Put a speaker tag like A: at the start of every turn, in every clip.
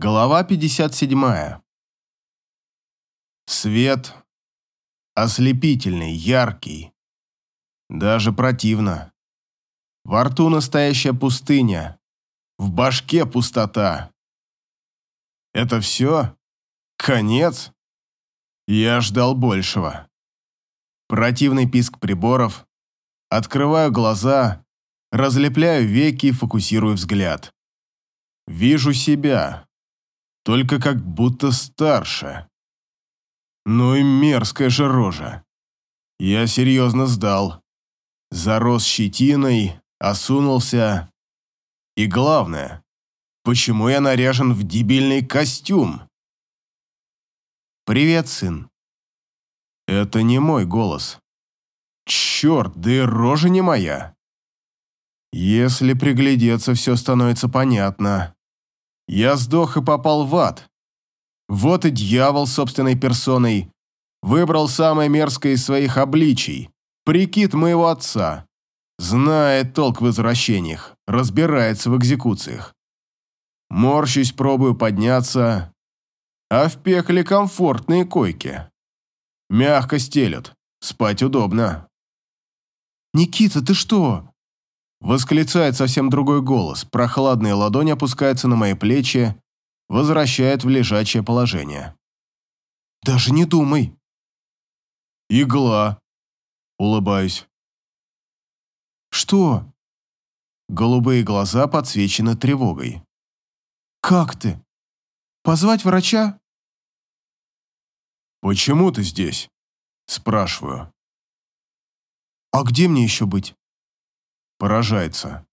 A: Глава 57. Свет ослепительный, яркий. Даже противно. Во рту настоящая пустыня. В башке пустота. Это все? Конец? Я ждал большего. Противный писк приборов. Открываю глаза, разлепляю веки и фокусирую взгляд. Вижу себя только как будто старше. Ну и мерзкая же рожа. Я серьезно сдал. Зарос щетиной, осунулся. И главное, почему я наряжен в дебильный костюм? «Привет, сын». Это не мой голос. Черт, да и рожа не моя. Если приглядеться, все становится понятно. Я сдох и попал в ад. Вот и дьявол собственной персоной выбрал самое мерзкое из своих обличий, прикид моего отца. Знает толк в возвращениях, разбирается в экзекуциях. Морщусь, пробую подняться, а в пекле комфортные койки. Мягко стелют, спать удобно. «Никита, ты что?» Восклицает совсем другой голос, прохладная ладонь опускается на мои плечи, возвращает в лежачее положение. «Даже не думай!» «Игла!» Улыбаюсь. «Что?» Голубые глаза подсвечены тревогой. «Как ты? Позвать врача?» «Почему ты здесь?» Спрашиваю. «А где мне еще быть?» Поражается.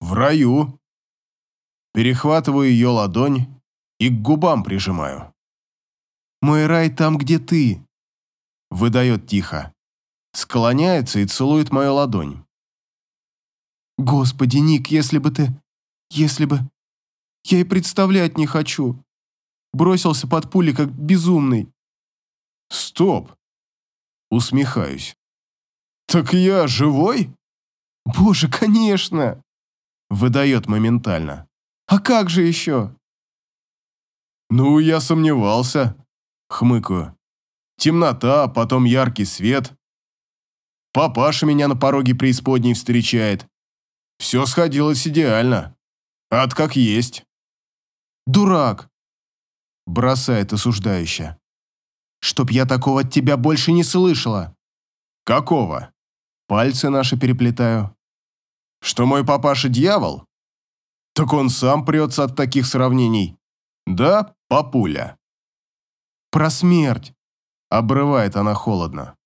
A: В раю. Перехватываю ее ладонь и к губам прижимаю. «Мой рай там, где ты», — выдает тихо. Склоняется и целует мою ладонь. «Господи, Ник, если бы ты... Если бы... Я и представлять не хочу. Бросился под пули, как безумный». «Стоп!» Усмехаюсь. «Так я живой?» «Боже, конечно!» Выдает моментально. «А как же еще?» «Ну, я сомневался», — хмыкаю. «Темнота, потом яркий свет. Папаша меня на пороге преисподней встречает. Все сходилось идеально. Ад как есть». «Дурак!» — бросает осуждающе. «Чтоб я такого от тебя больше не слышала». «Какого?» Пальцы наши переплетаю. Что мой папаша дьявол? Так он сам прется от таких сравнений. Да, папуля? Про смерть. Обрывает она холодно.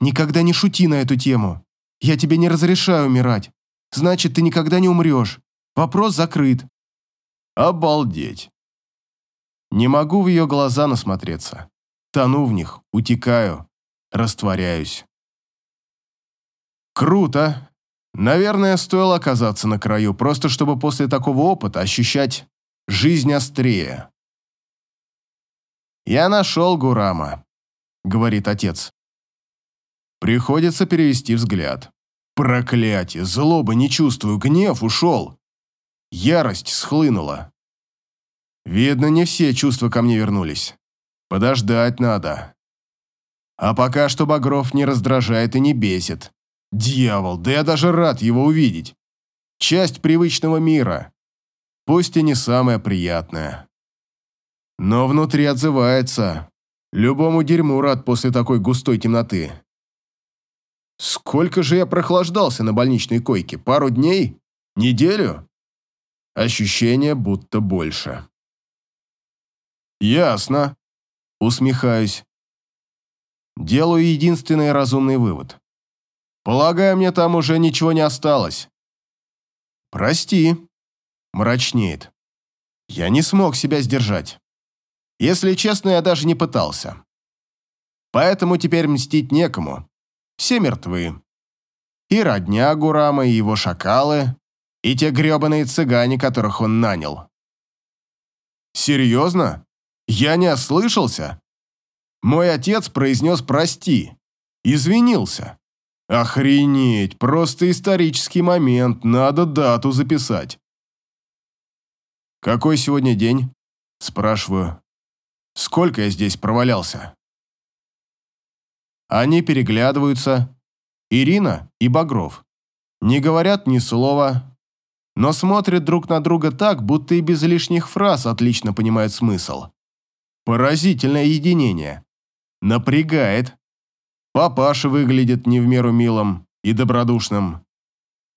A: Никогда не шути на эту тему. Я тебе не разрешаю умирать. Значит, ты никогда не умрешь. Вопрос закрыт. Обалдеть. Не могу в ее глаза насмотреться. Тону в них, утекаю, растворяюсь. Круто, Наверное, стоило оказаться на краю, просто чтобы после такого опыта ощущать жизнь острее. «Я нашел Гурама», — говорит отец. Приходится перевести взгляд. Проклятие, злобы не чувствую, гнев ушел. Ярость схлынула. Видно, не все чувства ко мне вернулись. Подождать надо. А пока что Багров не раздражает и не бесит. Дьявол, да я даже рад его увидеть. Часть привычного мира. Пусть и не самая приятная. Но внутри отзывается. Любому дерьму рад после такой густой темноты. Сколько же я прохлаждался на больничной койке? Пару дней? Неделю? Ощущение будто больше. Ясно. Усмехаюсь. Делаю единственный разумный вывод. Полагаю, мне там уже ничего не осталось. Прости, мрачнеет. Я не смог себя сдержать. Если честно, я даже не пытался. Поэтому теперь мстить некому. Все мертвы. И родня Гурама, и его шакалы, и те гребаные цыгане, которых он нанял. Серьезно? Я не ослышался? Мой отец произнес «прости», извинился. Охренеть, просто исторический момент, надо дату записать. «Какой сегодня день?» Спрашиваю. «Сколько я здесь провалялся?» Они переглядываются. Ирина и Багров. Не говорят ни слова, но смотрят друг на друга так, будто и без лишних фраз отлично понимают смысл. Поразительное единение. Напрягает. Папаша выглядит не в меру милым и добродушным.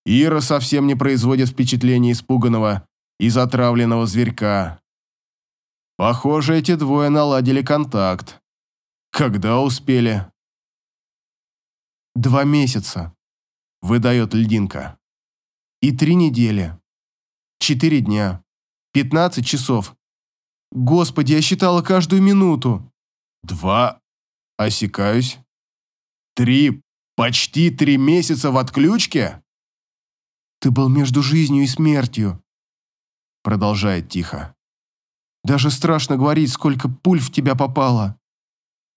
A: Ира совсем не производит впечатления испуганного и затравленного зверька. Похоже, эти двое наладили контакт. Когда успели? Два месяца, выдает льдинка. И три недели. Четыре дня. Пятнадцать часов. Господи, я считала каждую минуту. Два. Осекаюсь. Три. Почти три месяца в отключке? Ты был между жизнью и смертью. Продолжает тихо. Даже страшно говорить, сколько пуль в тебя попало.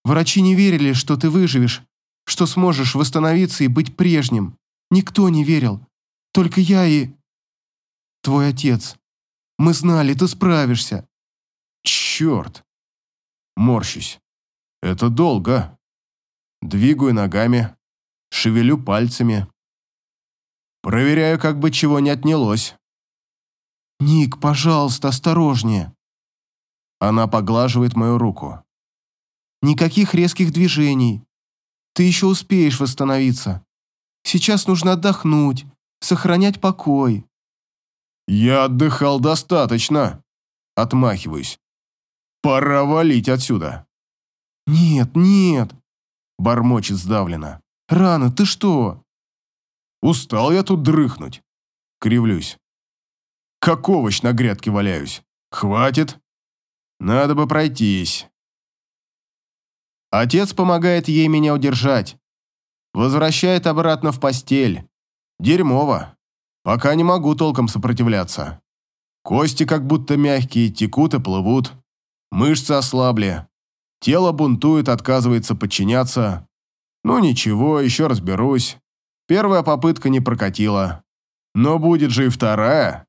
A: Врачи не верили, что ты выживешь, что сможешь восстановиться и быть прежним. Никто не верил. Только я и... Твой отец. Мы знали, ты справишься. Черт. Морщусь. Это долго. Двигаю ногами, шевелю пальцами. Проверяю, как бы чего не отнялось. «Ник, пожалуйста, осторожнее». Она поглаживает мою руку. «Никаких резких движений. Ты еще успеешь восстановиться. Сейчас нужно отдохнуть, сохранять покой. Я отдыхал достаточно. Отмахиваюсь. Пора валить отсюда. Нет, нет. Бормочет сдавленно. Рано, ты что? Устал я тут дрыхнуть. Кривлюсь. Как овощ на грядке валяюсь. Хватит. Надо бы пройтись. Отец помогает ей меня удержать. Возвращает обратно в постель. Дерьмово. Пока не могу толком сопротивляться. Кости как будто мягкие, текут и плывут. Мышцы ослабли. Тело бунтует, отказывается подчиняться. Ну ничего, еще разберусь. Первая попытка не прокатила. Но будет же и вторая.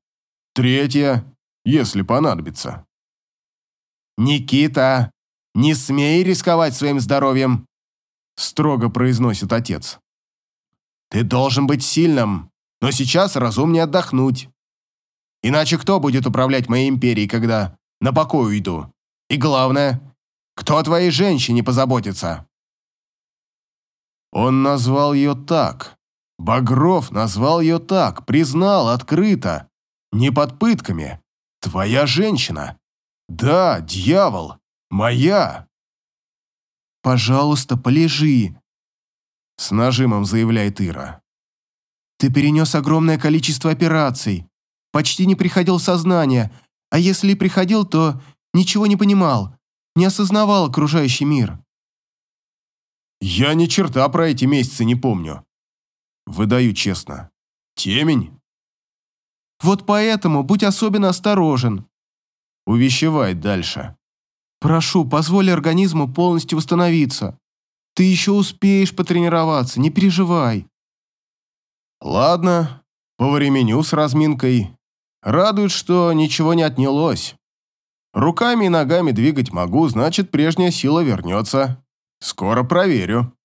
A: Третья, если понадобится. «Никита, не смей рисковать своим здоровьем!» строго произносит отец. «Ты должен быть сильным, но сейчас разумнее отдохнуть. Иначе кто будет управлять моей империей, когда на покой уйду? И главное, кто о твоей женщине позаботится?» Он назвал ее так. Багров назвал ее так, признал открыто, не под пытками. «Твоя женщина. Да, дьявол, моя!» «Пожалуйста, полежи», — с нажимом заявляет Ира. Ты перенес огромное количество операций, почти не приходил в сознание, а если и приходил, то ничего не понимал, не осознавал окружающий мир. Я ни черта про эти месяцы не помню. Выдаю честно. Темень. Вот поэтому будь особенно осторожен. Увещевает дальше. Прошу, позволь организму полностью восстановиться. Ты еще успеешь потренироваться, не переживай. Ладно, повременю с разминкой. Радует, что ничего не отнялось. Руками и ногами двигать могу, значит, прежняя сила вернется. Скоро проверю.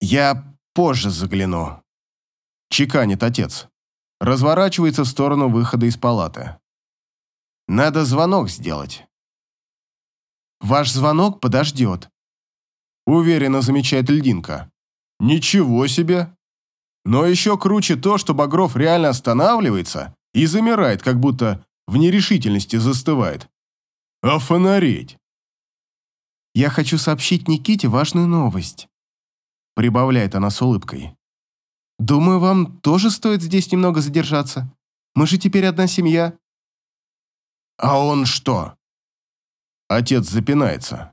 A: Я позже загляну. Чеканит отец. Разворачивается в сторону выхода из палаты. Надо звонок сделать. Ваш звонок подождет. Уверенно замечает льдинка. Ничего себе! Но еще круче то, что Багров реально останавливается и замирает, как будто в нерешительности застывает. А фонареть? «Я хочу сообщить Никите важную новость», — прибавляет она с улыбкой. «Думаю, вам тоже стоит здесь немного задержаться. Мы же теперь одна семья». «А он что?» Отец запинается.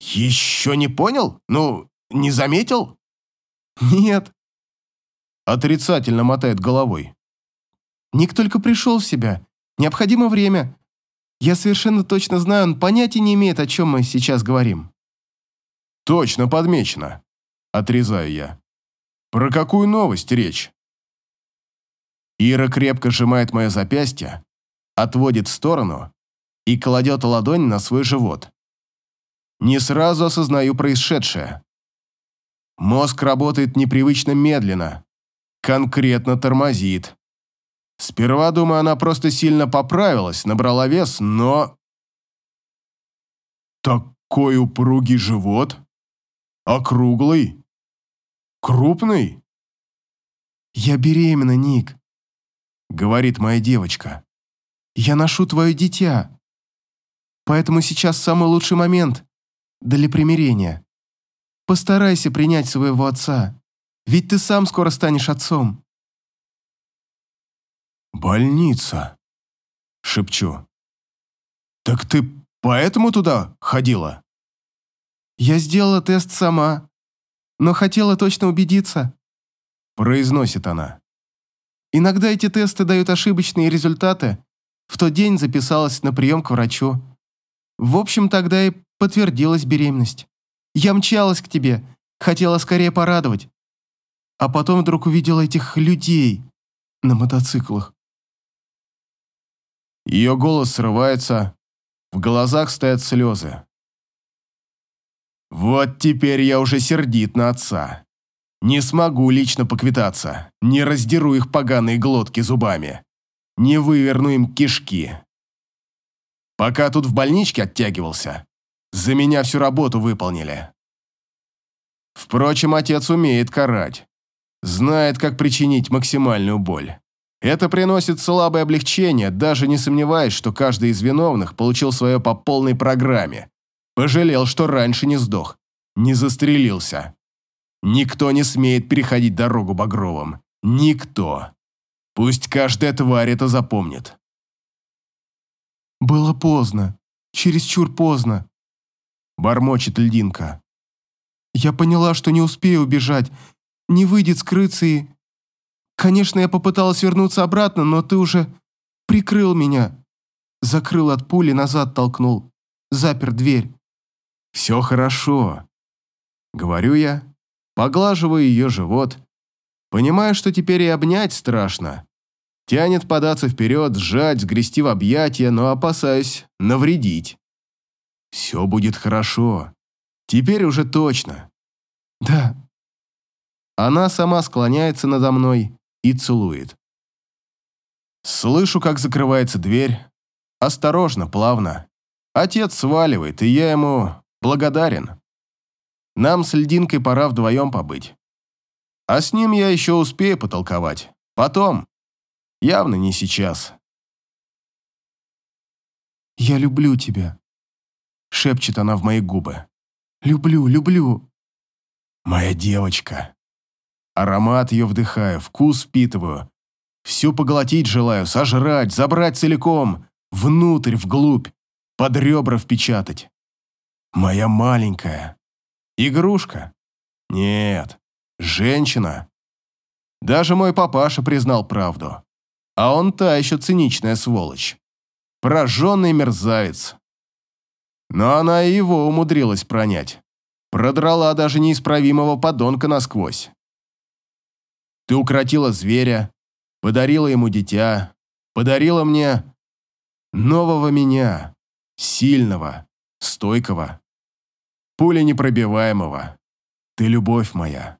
A: «Еще не понял? Ну, не заметил?» «Нет, Отрицательно мотает головой. Ник только пришел в себя. Необходимо время. Я совершенно точно знаю, он понятия не имеет, о чем мы сейчас говорим. Точно подмечено. Отрезаю я. Про какую новость речь? Ира крепко сжимает мое запястье, отводит в сторону и кладет ладонь на свой живот. Не сразу осознаю происшедшее. Мозг работает непривычно медленно, конкретно тормозит. Сперва, думаю, она просто сильно поправилась, набрала вес, но... Такой упругий живот? Округлый? Крупный? «Я беременна, Ник», — говорит моя девочка. «Я ношу твое дитя. Поэтому сейчас самый лучший момент для примирения. Постарайся принять своего отца, ведь ты сам скоро станешь отцом». «Больница», — шепчу. «Так ты поэтому туда ходила?» «Я сделала тест сама, но хотела точно убедиться», — произносит она. «Иногда эти тесты дают ошибочные результаты. В тот день записалась на прием к врачу. В общем, тогда и подтвердилась беременность. Я мчалась к тебе, хотела скорее порадовать. А потом вдруг увидела этих людей на мотоциклах. Ее голос срывается, в глазах стоят слезы. Вот теперь я уже сердит на отца. Не смогу лично поквитаться, не раздеру их поганые глотки зубами, не выверну им кишки. Пока тут в больничке оттягивался, за меня всю работу выполнили. Впрочем, отец умеет карать. Знает, как причинить максимальную боль. Это приносит слабое облегчение, даже не сомневаясь, что каждый из виновных получил свое по полной программе. Пожалел, что раньше не сдох, не застрелился. Никто не смеет переходить дорогу Багровым. Никто. Пусть каждая тварь это запомнит. «Было поздно. Чересчур поздно», — бормочет льдинка. «Я поняла, что не успею убежать, не выйдет скрыться и...» Конечно, я попыталась вернуться обратно, но ты уже прикрыл меня. Закрыл от пули, назад толкнул. Запер дверь. Все хорошо. Говорю я, поглаживаю ее живот. Понимаю, что теперь и обнять страшно. Тянет податься вперед, сжать, сгрести в объятия, но опасаюсь навредить. Все будет хорошо. Теперь уже точно. Да. Она сама склоняется надо мной, и целует. Слышу, как закрывается дверь. Осторожно, плавно. Отец сваливает, и я ему благодарен. Нам с льдинкой пора вдвоем побыть. А с ним я еще успею потолковать. Потом. Явно не сейчас. «Я люблю тебя», — шепчет она в мои губы. «Люблю, люблю». «Моя девочка», Аромат ее вдыхаю, вкус впитываю. Всю поглотить желаю, сожрать, забрать целиком, внутрь, вглубь, под ребра впечатать. Моя маленькая. Игрушка? Нет, женщина. Даже мой папаша признал правду. А он та еще циничная сволочь. Прожженный мерзавец. Но она и его умудрилась пронять. Продрала даже неисправимого подонка насквозь. Ты укротила зверя, подарила ему дитя, подарила мне нового меня, сильного, стойкого, пуля непробиваемого. Ты любовь моя.